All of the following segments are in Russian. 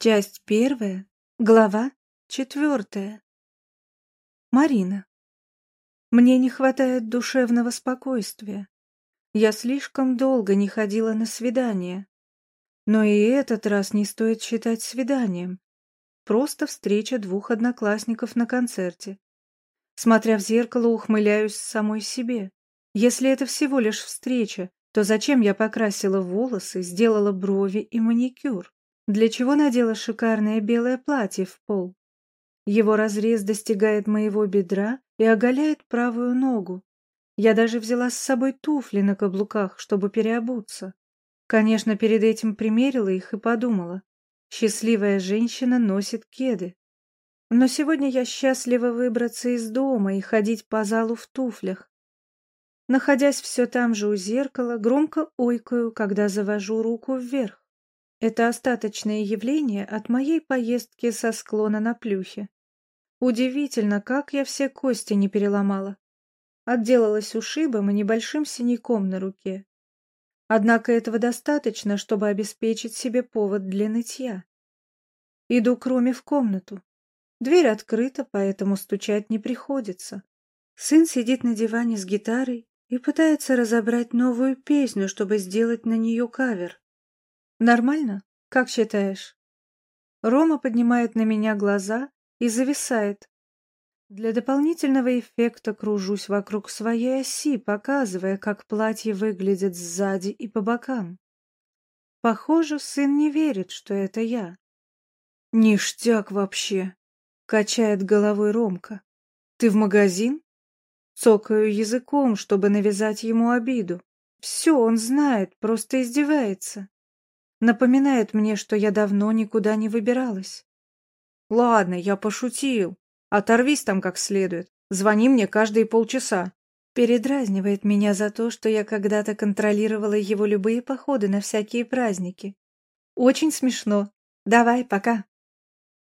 Часть первая, глава четвертая. Марина. Мне не хватает душевного спокойствия. Я слишком долго не ходила на свидание. Но и этот раз не стоит считать свиданием. Просто встреча двух одноклассников на концерте. Смотря в зеркало, ухмыляюсь самой себе. Если это всего лишь встреча, то зачем я покрасила волосы, сделала брови и маникюр? Для чего надела шикарное белое платье в пол? Его разрез достигает моего бедра и оголяет правую ногу. Я даже взяла с собой туфли на каблуках, чтобы переобуться. Конечно, перед этим примерила их и подумала. Счастливая женщина носит кеды. Но сегодня я счастлива выбраться из дома и ходить по залу в туфлях. Находясь все там же у зеркала, громко ойкаю, когда завожу руку вверх. Это остаточное явление от моей поездки со склона на плюхе. Удивительно, как я все кости не переломала. Отделалась ушибом и небольшим синяком на руке. Однако этого достаточно, чтобы обеспечить себе повод для нытья. Иду к Роме в комнату. Дверь открыта, поэтому стучать не приходится. Сын сидит на диване с гитарой и пытается разобрать новую песню, чтобы сделать на нее кавер. Нормально? Как считаешь? Рома поднимает на меня глаза и зависает. Для дополнительного эффекта кружусь вокруг своей оси, показывая, как платье выглядит сзади и по бокам. Похоже, сын не верит, что это я. «Ништяк вообще!» — качает головой Ромка. «Ты в магазин?» Цокаю языком, чтобы навязать ему обиду. Все он знает, просто издевается. Напоминает мне, что я давно никуда не выбиралась. Ладно, я пошутил. Оторвись там как следует. Звони мне каждые полчаса. Передразнивает меня за то, что я когда-то контролировала его любые походы на всякие праздники. Очень смешно. Давай, пока.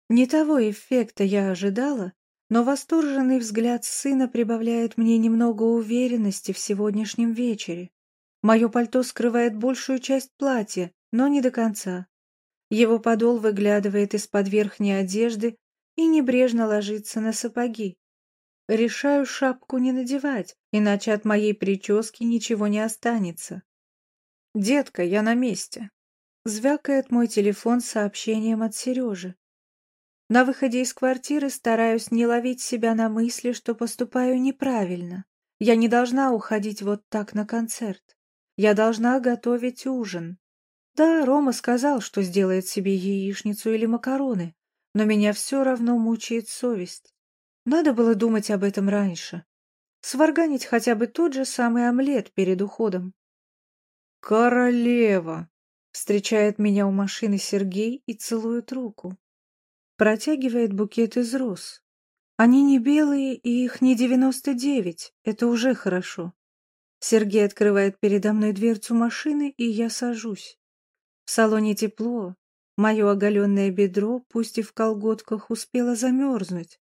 Не того эффекта я ожидала, но восторженный взгляд сына прибавляет мне немного уверенности в сегодняшнем вечере. Мое пальто скрывает большую часть платья, но не до конца. Его подол выглядывает из-под верхней одежды и небрежно ложится на сапоги. Решаю шапку не надевать, иначе от моей прически ничего не останется. «Детка, я на месте», — звякает мой телефон с сообщением от Сережи. На выходе из квартиры стараюсь не ловить себя на мысли, что поступаю неправильно. Я не должна уходить вот так на концерт. Я должна готовить ужин. Да, Рома сказал, что сделает себе яичницу или макароны, но меня все равно мучает совесть. Надо было думать об этом раньше. Сварганить хотя бы тот же самый омлет перед уходом. «Королева!» — встречает меня у машины Сергей и целует руку. Протягивает букет из роз. Они не белые, и их не девяносто девять. Это уже хорошо. Сергей открывает передо мной дверцу машины, и я сажусь. В салоне тепло, мое оголенное бедро, пусть и в колготках, успело замерзнуть.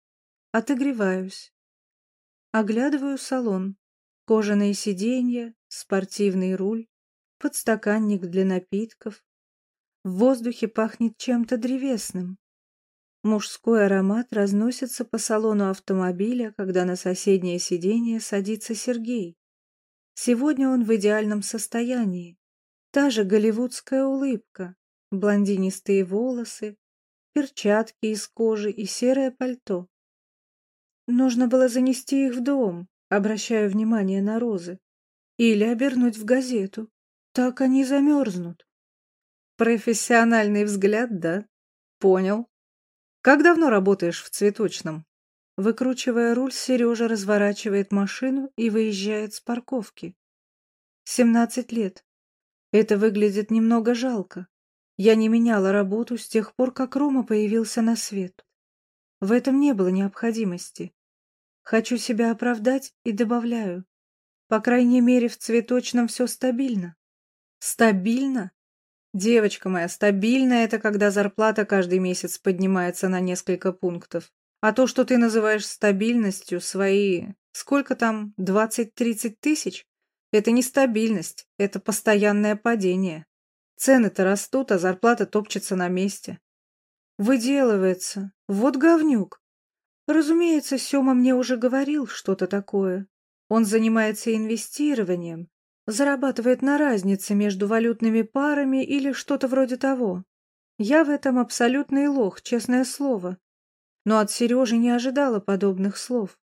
Отогреваюсь. Оглядываю салон. Кожаные сиденья, спортивный руль, подстаканник для напитков. В воздухе пахнет чем-то древесным. Мужской аромат разносится по салону автомобиля, когда на соседнее сиденье садится Сергей. Сегодня он в идеальном состоянии. Та же голливудская улыбка, блондинистые волосы, перчатки из кожи и серое пальто. Нужно было занести их в дом, обращая внимание на розы, или обернуть в газету. Так они замерзнут. Профессиональный взгляд, да? Понял. Как давно работаешь в цветочном? Выкручивая руль, Сережа разворачивает машину и выезжает с парковки. Семнадцать лет. Это выглядит немного жалко. Я не меняла работу с тех пор, как Рома появился на свет. В этом не было необходимости. Хочу себя оправдать и добавляю. По крайней мере, в цветочном все стабильно. Стабильно? Девочка моя, стабильно это когда зарплата каждый месяц поднимается на несколько пунктов. А то, что ты называешь стабильностью, свои... Сколько там? Двадцать-тридцать тысяч? Это не стабильность, это постоянное падение. Цены-то растут, а зарплата топчется на месте. Выделывается. Вот говнюк. Разумеется, Сёма мне уже говорил что-то такое. Он занимается инвестированием, зарабатывает на разнице между валютными парами или что-то вроде того. Я в этом абсолютный лох, честное слово. Но от Сережи не ожидала подобных слов.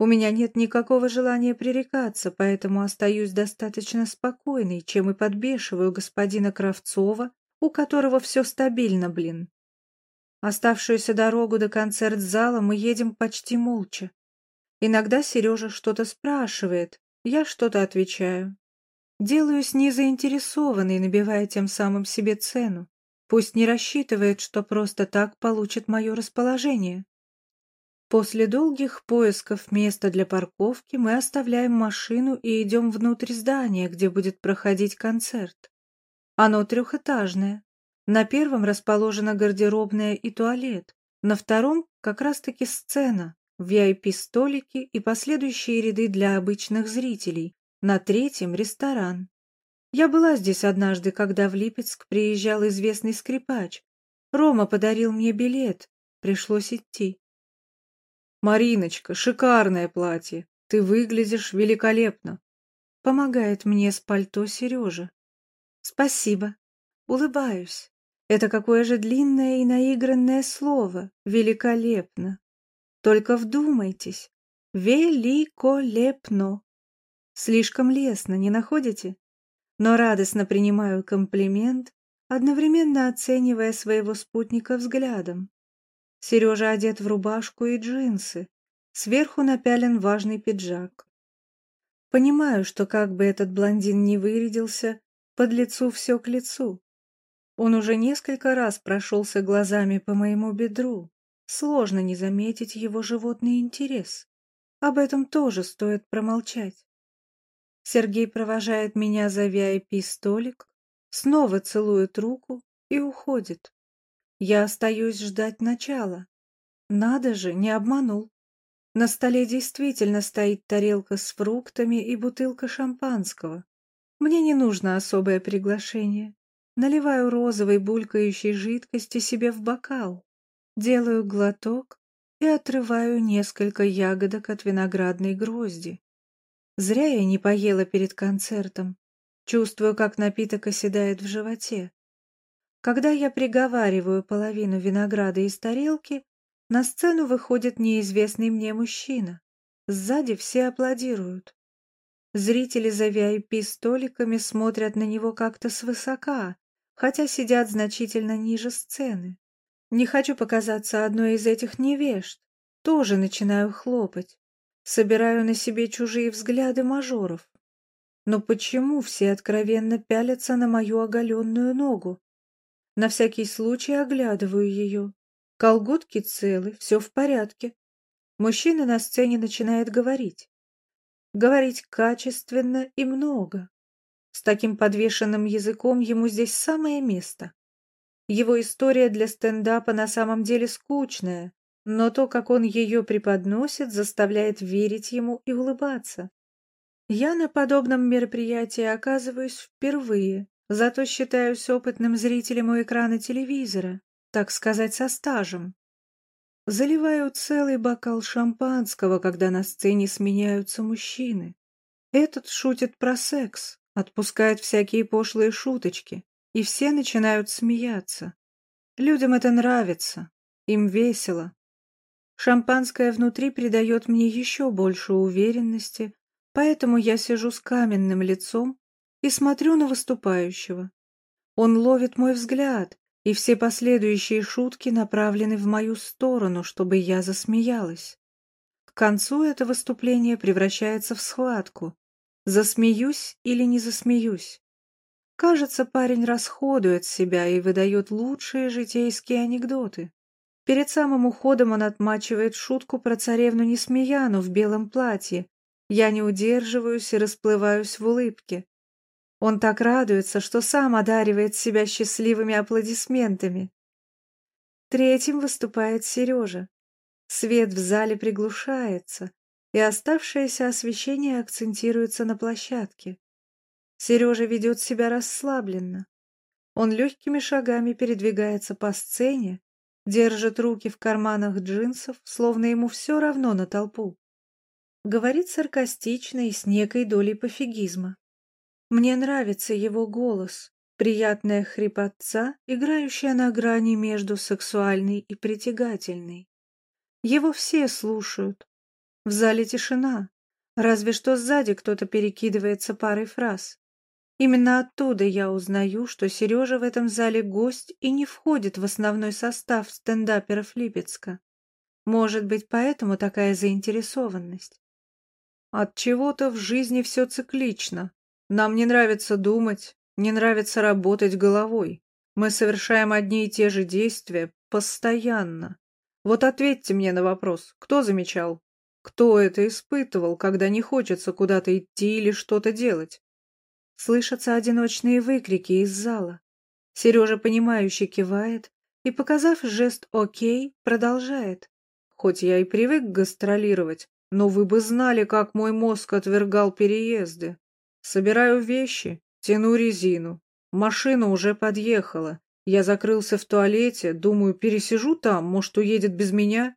У меня нет никакого желания пререкаться, поэтому остаюсь достаточно спокойной, чем и подбешиваю господина Кравцова, у которого все стабильно, блин. Оставшуюся дорогу до концерт-зала мы едем почти молча. Иногда Сережа что-то спрашивает, я что-то отвечаю. Делаюсь незаинтересованной, набивая тем самым себе цену. Пусть не рассчитывает, что просто так получит мое расположение. После долгих поисков места для парковки мы оставляем машину и идем внутрь здания, где будет проходить концерт. Оно трехэтажное. На первом расположена гардеробная и туалет, на втором как раз-таки сцена, VIP-столики и последующие ряды для обычных зрителей, на третьем – ресторан. Я была здесь однажды, когда в Липецк приезжал известный скрипач. Рома подарил мне билет, пришлось идти. «Мариночка, шикарное платье! Ты выглядишь великолепно!» Помогает мне с пальто Сережа. «Спасибо. Улыбаюсь. Это какое же длинное и наигранное слово. Великолепно. Только вдумайтесь. Великолепно. Слишком лестно, не находите? Но радостно принимаю комплимент, одновременно оценивая своего спутника взглядом. Сережа одет в рубашку и джинсы. Сверху напялен важный пиджак. Понимаю, что как бы этот блондин не вырядился, под лицу все к лицу. Он уже несколько раз прошелся глазами по моему бедру. Сложно не заметить его животный интерес. Об этом тоже стоит промолчать. Сергей провожает меня за VIP-столик, снова целует руку и уходит. Я остаюсь ждать начала. Надо же, не обманул. На столе действительно стоит тарелка с фруктами и бутылка шампанского. Мне не нужно особое приглашение. Наливаю розовой булькающей жидкости себе в бокал, делаю глоток и отрываю несколько ягодок от виноградной грозди. Зря я не поела перед концертом. Чувствую, как напиток оседает в животе. Когда я приговариваю половину винограда из тарелки, на сцену выходит неизвестный мне мужчина. Сзади все аплодируют. Зрители за VIP-столиками смотрят на него как-то свысока, хотя сидят значительно ниже сцены. Не хочу показаться одной из этих невежд. Тоже начинаю хлопать. Собираю на себе чужие взгляды мажоров. Но почему все откровенно пялятся на мою оголенную ногу? На всякий случай оглядываю ее. Колготки целы, все в порядке. Мужчина на сцене начинает говорить. Говорить качественно и много. С таким подвешенным языком ему здесь самое место. Его история для стендапа на самом деле скучная, но то, как он ее преподносит, заставляет верить ему и улыбаться. Я на подобном мероприятии оказываюсь впервые, Зато считаюсь опытным зрителем у экрана телевизора, так сказать, со стажем. Заливаю целый бокал шампанского, когда на сцене сменяются мужчины. Этот шутит про секс, отпускает всякие пошлые шуточки, и все начинают смеяться. Людям это нравится, им весело. Шампанское внутри придает мне еще больше уверенности, поэтому я сижу с каменным лицом и смотрю на выступающего. Он ловит мой взгляд, и все последующие шутки направлены в мою сторону, чтобы я засмеялась. К концу это выступление превращается в схватку. Засмеюсь или не засмеюсь. Кажется, парень расходует себя и выдает лучшие житейские анекдоты. Перед самым уходом он отмачивает шутку про царевну Несмеяну в белом платье. Я не удерживаюсь и расплываюсь в улыбке. Он так радуется, что сам одаривает себя счастливыми аплодисментами. Третьим выступает Сережа. Свет в зале приглушается, и оставшееся освещение акцентируется на площадке. Сережа ведет себя расслабленно. Он легкими шагами передвигается по сцене, держит руки в карманах джинсов, словно ему все равно на толпу. Говорит саркастично и с некой долей пофигизма. Мне нравится его голос, приятная хрипотца, играющая на грани между сексуальной и притягательной. Его все слушают. В зале тишина, разве что сзади кто-то перекидывается парой фраз. Именно оттуда я узнаю, что Сережа в этом зале гость и не входит в основной состав стендаперов Липецка. Может быть, поэтому такая заинтересованность. От чего-то в жизни все циклично. Нам не нравится думать, не нравится работать головой. Мы совершаем одни и те же действия постоянно. Вот ответьте мне на вопрос, кто замечал? Кто это испытывал, когда не хочется куда-то идти или что-то делать? Слышатся одиночные выкрики из зала. Сережа, понимающе кивает и, показав жест «Окей», продолжает. Хоть я и привык гастролировать, но вы бы знали, как мой мозг отвергал переезды. Собираю вещи, тяну резину. Машина уже подъехала. Я закрылся в туалете, думаю, пересижу там, может, уедет без меня.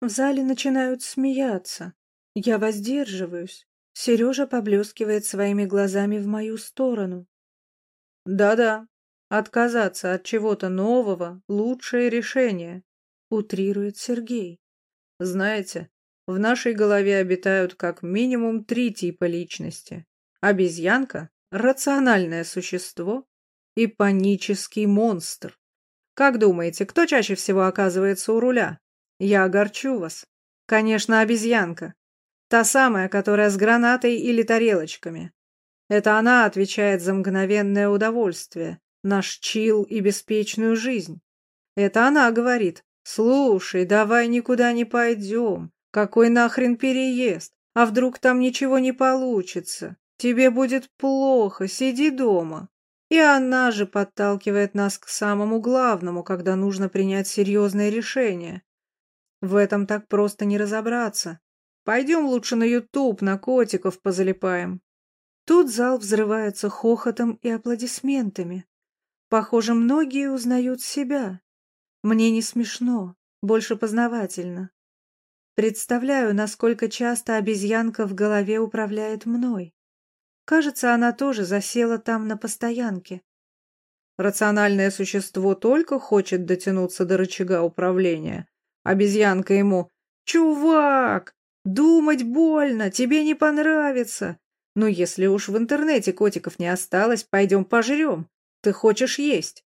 В зале начинают смеяться. Я воздерживаюсь. Сережа поблескивает своими глазами в мою сторону. «Да-да, отказаться от чего-то нового — лучшее решение», — утрирует Сергей. «Знаете, в нашей голове обитают как минимум три типа личности. Обезьянка — рациональное существо и панический монстр. Как думаете, кто чаще всего оказывается у руля? Я огорчу вас. Конечно, обезьянка. Та самая, которая с гранатой или тарелочками. Это она отвечает за мгновенное удовольствие, наш чил и беспечную жизнь. Это она говорит, слушай, давай никуда не пойдем. Какой нахрен переезд? А вдруг там ничего не получится? Тебе будет плохо, сиди дома. И она же подталкивает нас к самому главному, когда нужно принять серьезное решение. В этом так просто не разобраться. Пойдем лучше на Ютуб, на котиков позалипаем. Тут зал взрывается хохотом и аплодисментами. Похоже, многие узнают себя. Мне не смешно, больше познавательно. Представляю, насколько часто обезьянка в голове управляет мной. Кажется, она тоже засела там на постоянке. Рациональное существо только хочет дотянуться до рычага управления. Обезьянка ему «Чувак, Думать больно, тебе не понравится. Но если уж в интернете котиков не осталось, пойдем пожрем. Ты хочешь есть.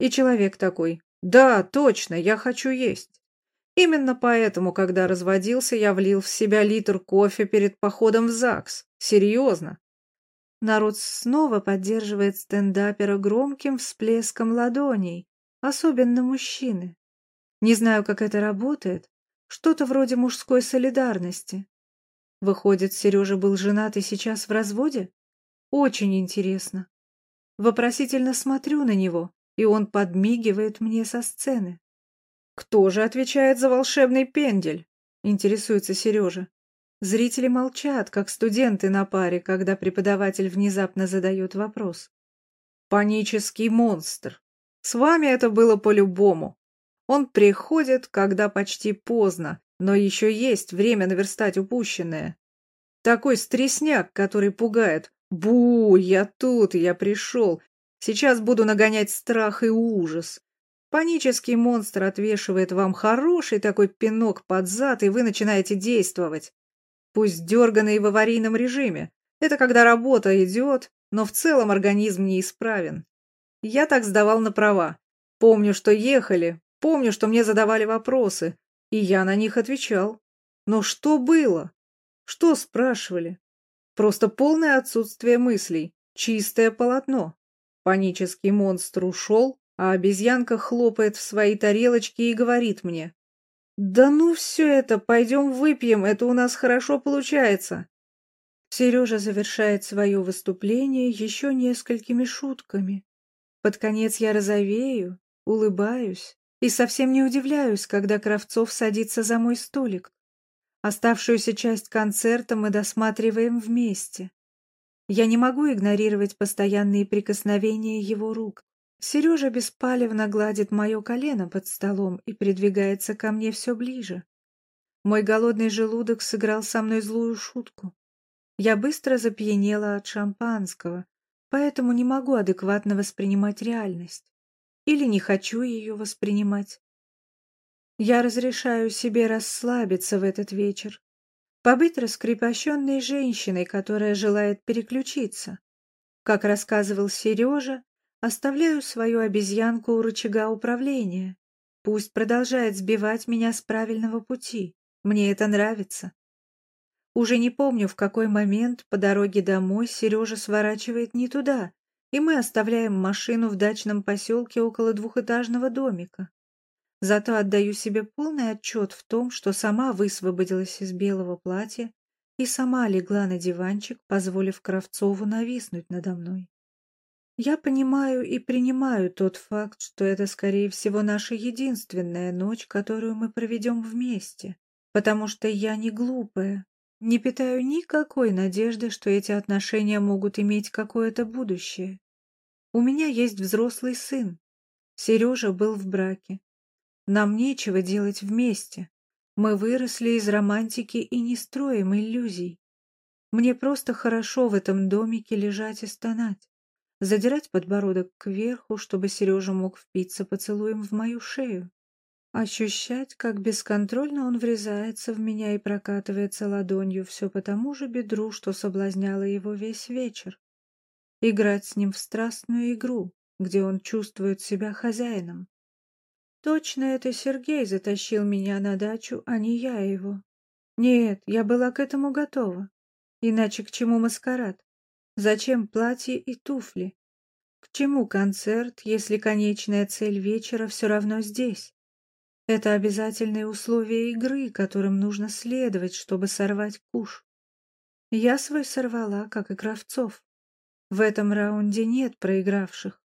И человек такой, да, точно, я хочу есть. Именно поэтому, когда разводился, я влил в себя литр кофе перед походом в ЗАГС. Серьезно. Народ снова поддерживает стендапера громким всплеском ладоней, особенно мужчины. Не знаю, как это работает, что-то вроде мужской солидарности. Выходит, Сережа был женат и сейчас в разводе? Очень интересно. Вопросительно смотрю на него, и он подмигивает мне со сцены. «Кто же отвечает за волшебный пендель?» — интересуется Сережа. Зрители молчат, как студенты на паре, когда преподаватель внезапно задает вопрос. «Панический монстр. С вами это было по-любому. Он приходит, когда почти поздно, но еще есть время наверстать упущенное. Такой стресняк, который пугает. «Бу, я тут, я пришел. Сейчас буду нагонять страх и ужас». Панический монстр отвешивает вам хороший такой пинок под зад, и вы начинаете действовать. Пусть дерганный в аварийном режиме. Это когда работа идет, но в целом организм неисправен. Я так сдавал на права. Помню, что ехали, Помню, что мне задавали вопросы, и я на них отвечал. Но что было? Что спрашивали? Просто полное отсутствие мыслей, чистое полотно. Панический монстр ушел, а обезьянка хлопает в свои тарелочки и говорит мне. «Да ну все это, пойдем выпьем, это у нас хорошо получается». Сережа завершает свое выступление еще несколькими шутками. Под конец я розовею, улыбаюсь, и совсем не удивляюсь, когда Кравцов садится за мой столик. Оставшуюся часть концерта мы досматриваем вместе. Я не могу игнорировать постоянные прикосновения его рук. Сережа беспалевно гладит мое колено под столом и придвигается ко мне все ближе. Мой голодный желудок сыграл со мной злую шутку. Я быстро запьянела от шампанского, поэтому не могу адекватно воспринимать реальность. Или не хочу ее воспринимать. Я разрешаю себе расслабиться в этот вечер, побыть раскрепощенной женщиной, которая желает переключиться. Как рассказывал Сережа, оставляю свою обезьянку у рычага управления. Пусть продолжает сбивать меня с правильного пути. Мне это нравится. Уже не помню, в какой момент по дороге домой Сережа сворачивает не туда, и мы оставляем машину в дачном поселке около двухэтажного домика. Зато отдаю себе полный отчет в том, что сама высвободилась из белого платья и сама легла на диванчик, позволив Кравцову нависнуть надо мной. Я понимаю и принимаю тот факт, что это, скорее всего, наша единственная ночь, которую мы проведем вместе, потому что я не глупая, не питаю никакой надежды, что эти отношения могут иметь какое-то будущее. У меня есть взрослый сын. Сережа был в браке. Нам нечего делать вместе. Мы выросли из романтики и не строим иллюзий. Мне просто хорошо в этом домике лежать и стонать, задирать подбородок кверху, чтобы Сережа мог впиться поцелуем в мою шею. Ощущать, как бесконтрольно он врезается в меня и прокатывается ладонью все по тому же бедру, что соблазняло его весь вечер. Играть с ним в страстную игру, где он чувствует себя хозяином. Точно это Сергей затащил меня на дачу, а не я его. Нет, я была к этому готова. Иначе к чему маскарад? Зачем платье и туфли? К чему концерт, если конечная цель вечера все равно здесь? Это обязательные условия игры, которым нужно следовать, чтобы сорвать куш. Я свой сорвала, как и Кравцов. В этом раунде нет проигравших.